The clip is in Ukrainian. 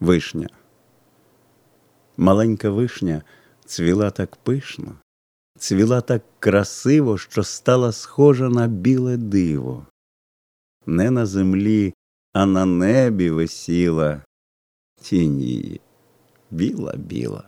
Вишня. Маленька вишня цвіла так пишно, цвіла так красиво, що стала схожа на біле диво. Не на землі, а на небі висіла тінь її, біла біла.